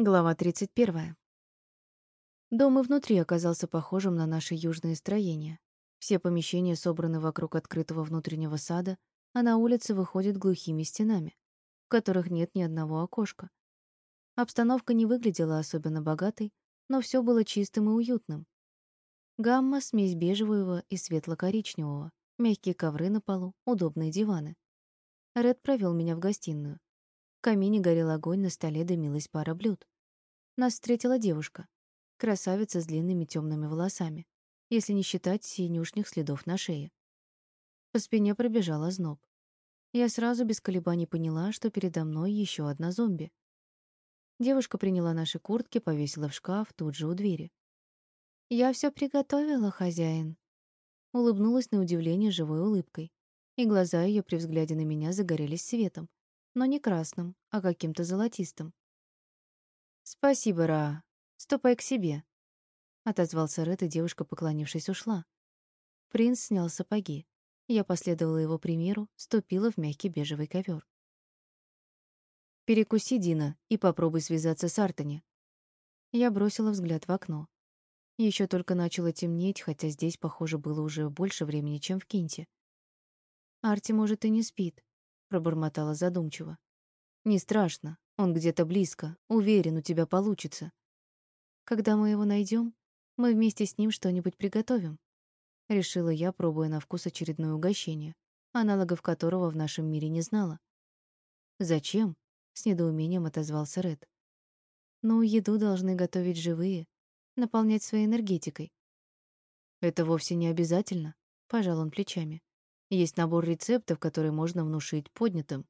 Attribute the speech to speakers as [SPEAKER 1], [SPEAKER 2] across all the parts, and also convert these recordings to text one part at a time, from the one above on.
[SPEAKER 1] Глава 31. Дом и внутри оказался похожим на наши южные строения. Все помещения собраны вокруг открытого внутреннего сада, а на улице выходят глухими стенами, в которых нет ни одного окошка. Обстановка не выглядела особенно богатой, но все было чистым и уютным. Гамма — смесь бежевого и светло-коричневого, мягкие ковры на полу, удобные диваны. Ред провел меня в гостиную. В камине горел огонь, на столе дымилась пара блюд. Нас встретила девушка. Красавица с длинными темными волосами, если не считать синюшных следов на шее. По спине пробежал озноб. Я сразу без колебаний поняла, что передо мной еще одна зомби. Девушка приняла наши куртки, повесила в шкаф тут же у двери. «Я все приготовила, хозяин», — улыбнулась на удивление живой улыбкой, и глаза ее при взгляде на меня загорелись светом, но не красным, а каким-то золотистым. «Спасибо, Ра. Ступай к себе», — отозвался Ред, и девушка, поклонившись, ушла. Принц снял сапоги. Я последовала его примеру, ступила в мягкий бежевый ковер. «Перекуси, Дина, и попробуй связаться с Артани». Я бросила взгляд в окно. Еще только начало темнеть, хотя здесь, похоже, было уже больше времени, чем в Кинте. «Арти, может, и не спит», пробормотала задумчиво. Не страшно, он где-то близко. Уверен, у тебя получится. Когда мы его найдем, мы вместе с ним что-нибудь приготовим. Решила я, пробуя на вкус очередное угощение, аналогов которого в нашем мире не знала. Зачем? с недоумением отозвался Ред. Ну, еду должны готовить живые, наполнять своей энергетикой. Это вовсе не обязательно, пожал он плечами. Есть набор рецептов, которые можно внушить поднятым.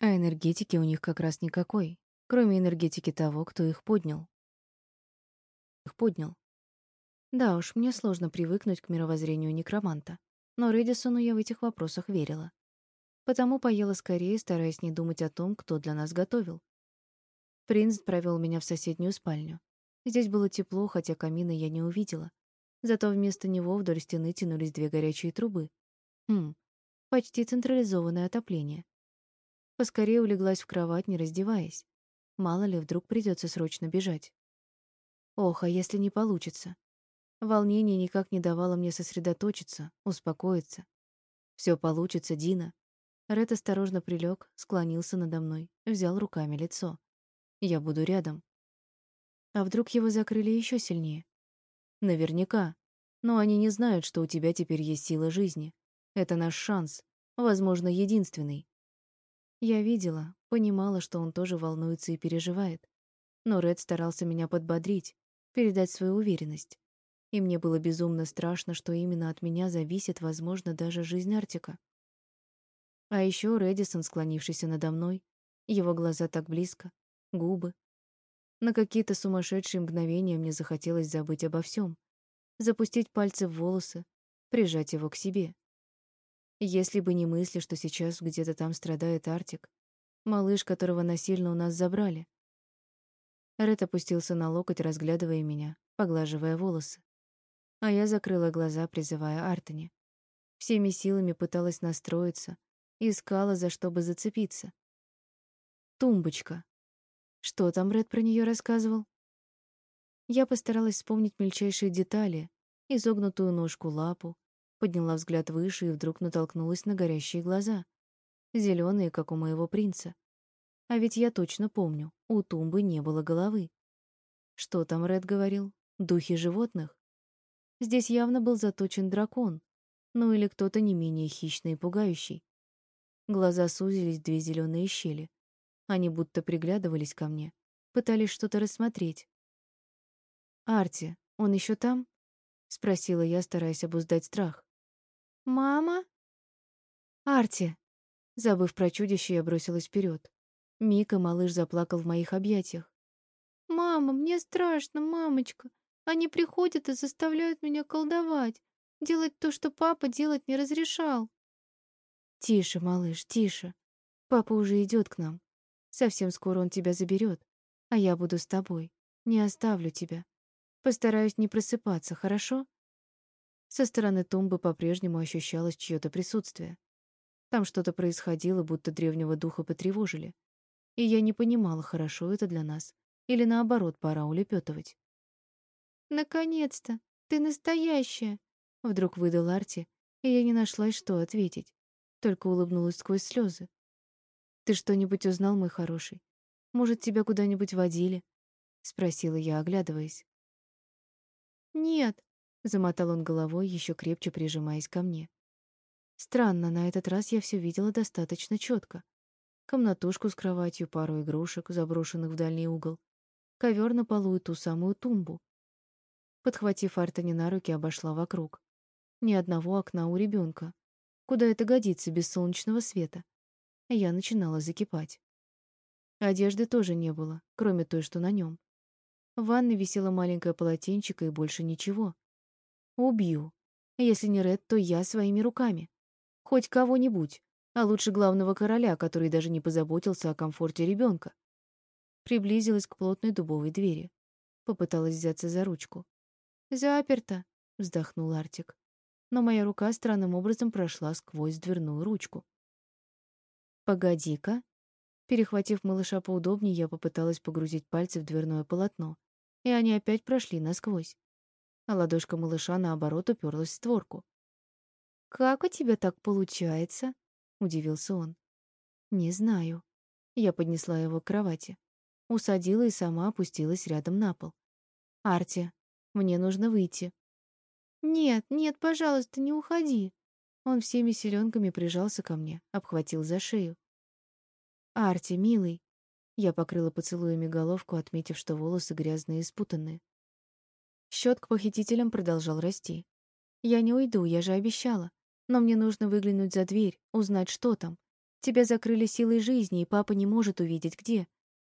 [SPEAKER 1] А энергетики у них как раз никакой, кроме энергетики того, кто их поднял. Их поднял. Да уж, мне сложно привыкнуть к мировоззрению некроманта, но Редисону я в этих вопросах верила. Потому поела скорее, стараясь не думать о том, кто для нас готовил. Принц провел меня в соседнюю спальню. Здесь было тепло, хотя камина я не увидела. Зато вместо него вдоль стены тянулись две горячие трубы, Хм, почти централизованное отопление. Поскорее улеглась в кровать, не раздеваясь. Мало ли, вдруг придется срочно бежать. Ох, а если не получится? Волнение никак не давало мне сосредоточиться, успокоиться. Все получится, Дина. Ред осторожно прилег, склонился надо мной, взял руками лицо. Я буду рядом. А вдруг его закрыли еще сильнее? Наверняка. Но они не знают, что у тебя теперь есть сила жизни. Это наш шанс, возможно, единственный. Я видела, понимала, что он тоже волнуется и переживает. Но Ред старался меня подбодрить, передать свою уверенность. И мне было безумно страшно, что именно от меня зависит, возможно, даже жизнь Артика. А еще Редисон, склонившийся надо мной, его глаза так близко, губы. На какие-то сумасшедшие мгновения мне захотелось забыть обо всем, запустить пальцы в волосы, прижать его к себе. Если бы не мысли, что сейчас где-то там страдает Артик, малыш, которого насильно у нас забрали. Ред опустился на локоть, разглядывая меня, поглаживая волосы. А я закрыла глаза, призывая Артани. Всеми силами пыталась настроиться, искала, за что бы зацепиться. Тумбочка. Что там Ред про нее рассказывал? Я постаралась вспомнить мельчайшие детали, изогнутую ножку лапу, Подняла взгляд выше и вдруг натолкнулась на горящие глаза. зеленые, как у моего принца. А ведь я точно помню, у тумбы не было головы. Что там Ред говорил? Духи животных? Здесь явно был заточен дракон. Ну или кто-то не менее хищный и пугающий. Глаза сузились в две зеленые щели. Они будто приглядывались ко мне, пытались что-то рассмотреть. «Арти, он еще там?» — спросила я, стараясь обуздать страх. «Мама?» «Арти!» Забыв про чудище, я бросилась вперед. Мика, малыш, заплакал в моих объятиях. «Мама, мне страшно, мамочка. Они приходят и заставляют меня колдовать, делать то, что папа делать не разрешал». «Тише, малыш, тише. Папа уже идет к нам. Совсем скоро он тебя заберет, а я буду с тобой. Не оставлю тебя. Постараюсь не просыпаться, хорошо?» Со стороны тумбы по-прежнему ощущалось чье-то присутствие. Там что-то происходило, будто древнего духа потревожили. И я не понимала, хорошо это для нас или наоборот, пора улепетывать.
[SPEAKER 2] «Наконец-то! Ты настоящая!»
[SPEAKER 1] Вдруг выдал Арти, и я не нашла, что ответить. Только улыбнулась сквозь слезы. «Ты что-нибудь узнал, мой хороший? Может, тебя куда-нибудь водили?» Спросила я, оглядываясь.
[SPEAKER 2] «Нет», —
[SPEAKER 1] замотал он головой, еще крепче прижимаясь ко мне. Странно, на этот раз я все видела достаточно четко. Комнатушку с кроватью, пару игрушек, заброшенных в дальний угол, ковер на полу и ту самую тумбу. Подхватив Артани на руки, обошла вокруг. Ни одного окна у ребенка. Куда это годится без солнечного света? Я начинала закипать. Одежды тоже не было, кроме той, что на нем. В ванной висело маленькое полотенчико и больше ничего. Убью. Если не Ред, то я своими руками. Хоть кого-нибудь, а лучше главного короля, который даже не позаботился о комфорте ребенка. Приблизилась к плотной дубовой двери. Попыталась взяться за ручку. «Заперто», — вздохнул Артик. Но моя рука странным образом прошла сквозь дверную ручку. «Погоди-ка». Перехватив малыша поудобнее, я попыталась погрузить пальцы в дверное полотно и они опять прошли насквозь. А ладошка малыша, наоборот, уперлась в створку. «Как у тебя так получается?» — удивился он. «Не знаю». Я поднесла его к кровати. Усадила и сама опустилась рядом на пол. «Арти, мне нужно выйти».
[SPEAKER 2] «Нет, нет, пожалуйста, не уходи».
[SPEAKER 1] Он всеми силенками прижался ко мне, обхватил за шею. «Арти, милый, я покрыла поцелуями головку, отметив, что волосы грязные и спутанные. Счет к похитителям продолжал расти. Я не уйду, я же обещала. Но мне нужно выглянуть за дверь, узнать, что там. Тебя закрыли силой жизни, и папа не может увидеть, где.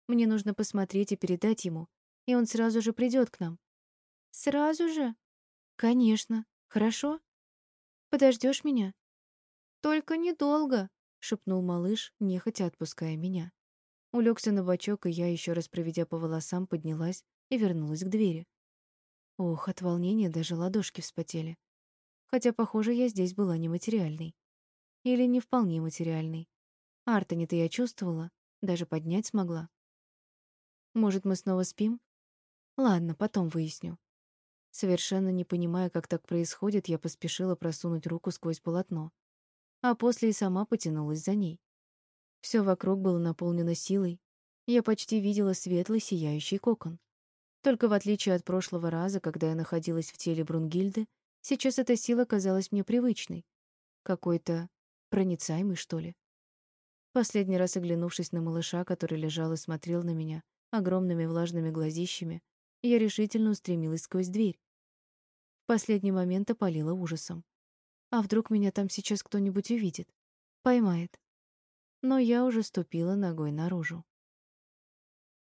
[SPEAKER 1] Мне нужно посмотреть и передать ему, и он сразу же придет к нам.
[SPEAKER 2] Сразу же?
[SPEAKER 1] Конечно. Хорошо? Подождешь меня?
[SPEAKER 2] Только недолго,
[SPEAKER 1] шепнул малыш, нехотя отпуская меня. Улегся на бочок, и я, еще раз проведя по волосам, поднялась и вернулась к двери. Ох, от волнения даже ладошки вспотели. Хотя, похоже, я здесь была нематериальной. Или не вполне материальной. Артани-то я чувствовала, даже поднять смогла. Может, мы снова спим? Ладно, потом выясню. Совершенно не понимая, как так происходит, я поспешила просунуть руку сквозь полотно, а после и сама потянулась за ней. Все вокруг было наполнено силой. Я почти видела светлый сияющий кокон. Только в отличие от прошлого раза, когда я находилась в теле Брунгильды, сейчас эта сила казалась мне привычной. Какой-то проницаемый, что ли. Последний раз оглянувшись на малыша, который лежал и смотрел на меня огромными влажными глазищами, я решительно устремилась сквозь дверь. В последний момент опалила ужасом. А вдруг меня там сейчас кто-нибудь увидит? Поймает но я уже ступила ногой наружу.